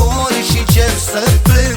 ori și ce să plâng.